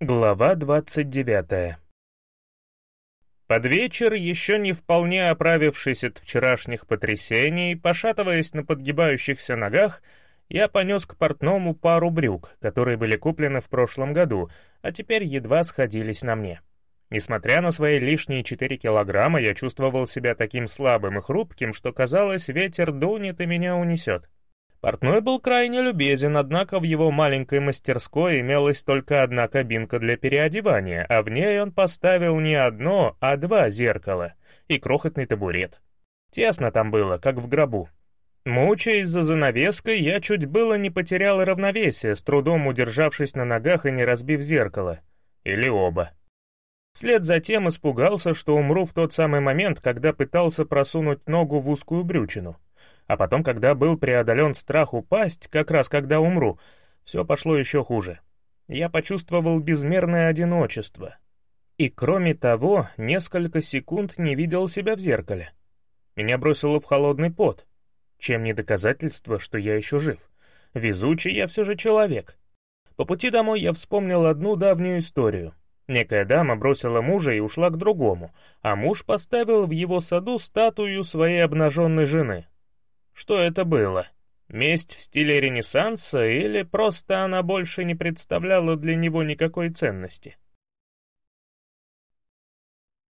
Глава 29 Под вечер, еще не вполне оправившись от вчерашних потрясений, пошатываясь на подгибающихся ногах, я понес к портному пару брюк, которые были куплены в прошлом году, а теперь едва сходились на мне. Несмотря на свои лишние 4 килограмма, я чувствовал себя таким слабым и хрупким, что казалось, ветер дунет и меня унесет. Портной был крайне любезен, однако в его маленькой мастерской имелась только одна кабинка для переодевания, а в ней он поставил не одно, а два зеркала и крохотный табурет. Тесно там было, как в гробу. Мучаясь за занавеской, я чуть было не потерял равновесие, с трудом удержавшись на ногах и не разбив зеркало. Или оба. Вслед за тем испугался, что умру в тот самый момент, когда пытался просунуть ногу в узкую брючину. А потом, когда был преодолен страх упасть, как раз когда умру, все пошло еще хуже. Я почувствовал безмерное одиночество. И кроме того, несколько секунд не видел себя в зеркале. Меня бросило в холодный пот. Чем не доказательство, что я еще жив. Везучий я все же человек. По пути домой я вспомнил одну давнюю историю. Некая дама бросила мужа и ушла к другому, а муж поставил в его саду статую своей обнаженной жены, что это было? Месть в стиле Ренессанса или просто она больше не представляла для него никакой ценности?